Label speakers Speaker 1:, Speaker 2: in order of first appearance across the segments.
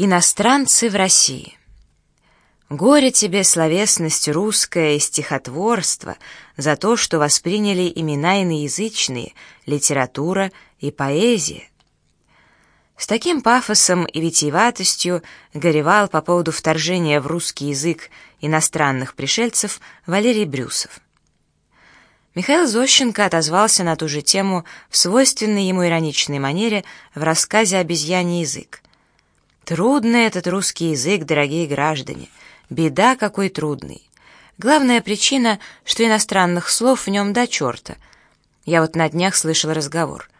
Speaker 1: Иностранцы в России. Горе тебе, словесность русская и стихотворство, за то, что восприняли имена иноязычные, литература и поэзия. С таким пафосом и витиеватостью горевал по поводу вторжения в русский язык иностранных пришельцев Валерий Брюсов. Михаил Зощенко отозвался на ту же тему в свойственной ему ироничной манере в рассказе «Обезьяний язык». Трудный этот русский язык, дорогие граждане. Беда какой трудный. Главная причина, что иностранных слов в нем до черта. Я вот на днях слышал разговор.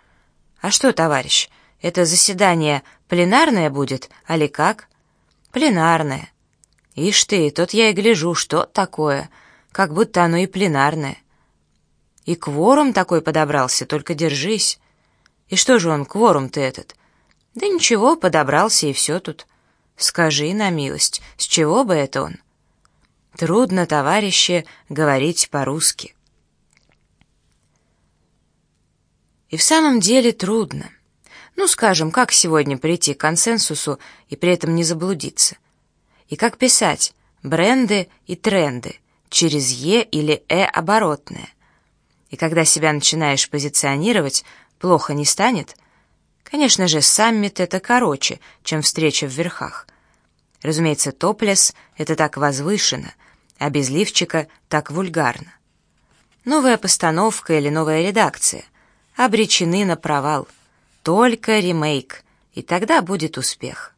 Speaker 1: А что, товарищ, это заседание пленарное будет, али как? Пленарное. Ишь ты, тут я и гляжу, что такое, как будто оно и пленарное. И кворум такой подобрался, только держись. И что же он, кворум-то этот? Да ничего, подобрался и все тут. Скажи на милость, с чего бы это он? Трудно, товарищи, говорить по-русски. И в самом деле трудно. Ну, скажем, как сегодня прийти к консенсусу и при этом не заблудиться? И как писать бренды и тренды через «е» или «э» оборотное? И когда себя начинаешь позиционировать, плохо не станет — Конечно же, саммит — это короче, чем встреча в верхах. Разумеется, топлес — это так возвышенно, а без лифчика — так вульгарно. Новая постановка или новая редакция обречены на провал. Только ремейк, и тогда будет успех.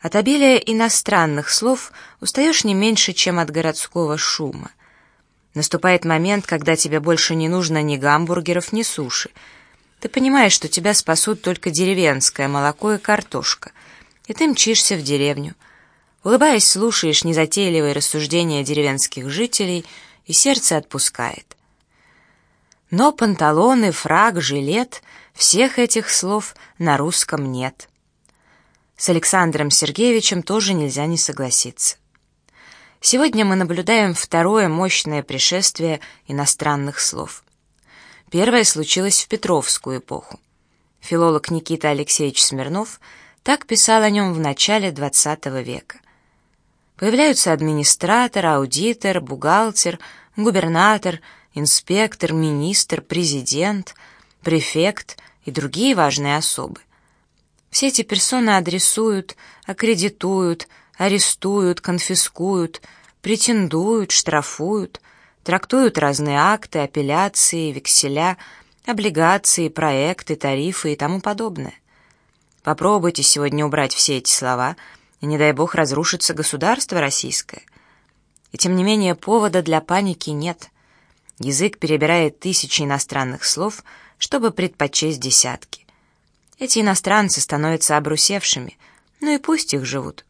Speaker 1: От обилия иностранных слов устаешь не меньше, чем от городского шума. Наступает момент, когда тебе больше не нужно ни гамбургеров, ни суши — ты понимаешь, что тебя спасут только деревенское молоко и картошка, и ты мчишься в деревню. Улыбаясь, слушаешь незатейливые рассуждения деревенских жителей, и сердце отпускает. Но панталоны, фраг, жилет — всех этих слов на русском нет. С Александром Сергеевичем тоже нельзя не согласиться. Сегодня мы наблюдаем второе мощное пришествие иностранных слов. Первое случилось в Петровскую эпоху. Филолог Никита Алексеевич Смирнов так писал о нем в начале XX века. Появляются администратор, аудитор, бухгалтер, губернатор, инспектор, министр, президент, префект и другие важные особы. Все эти персоны адресуют, аккредитуют, арестуют, конфискуют, претендуют, штрафуют, трактуют разные акты, апелляции, векселя, облигации, проекты, тарифы и тому подобное. Попробуйте сегодня убрать все эти слова, и, не дай бог, разрушится государство российское. И тем не менее повода для паники нет. Язык перебирает тысячи иностранных слов, чтобы предпочесть десятки. Эти иностранцы становятся обрусевшими, ну и пусть их живут.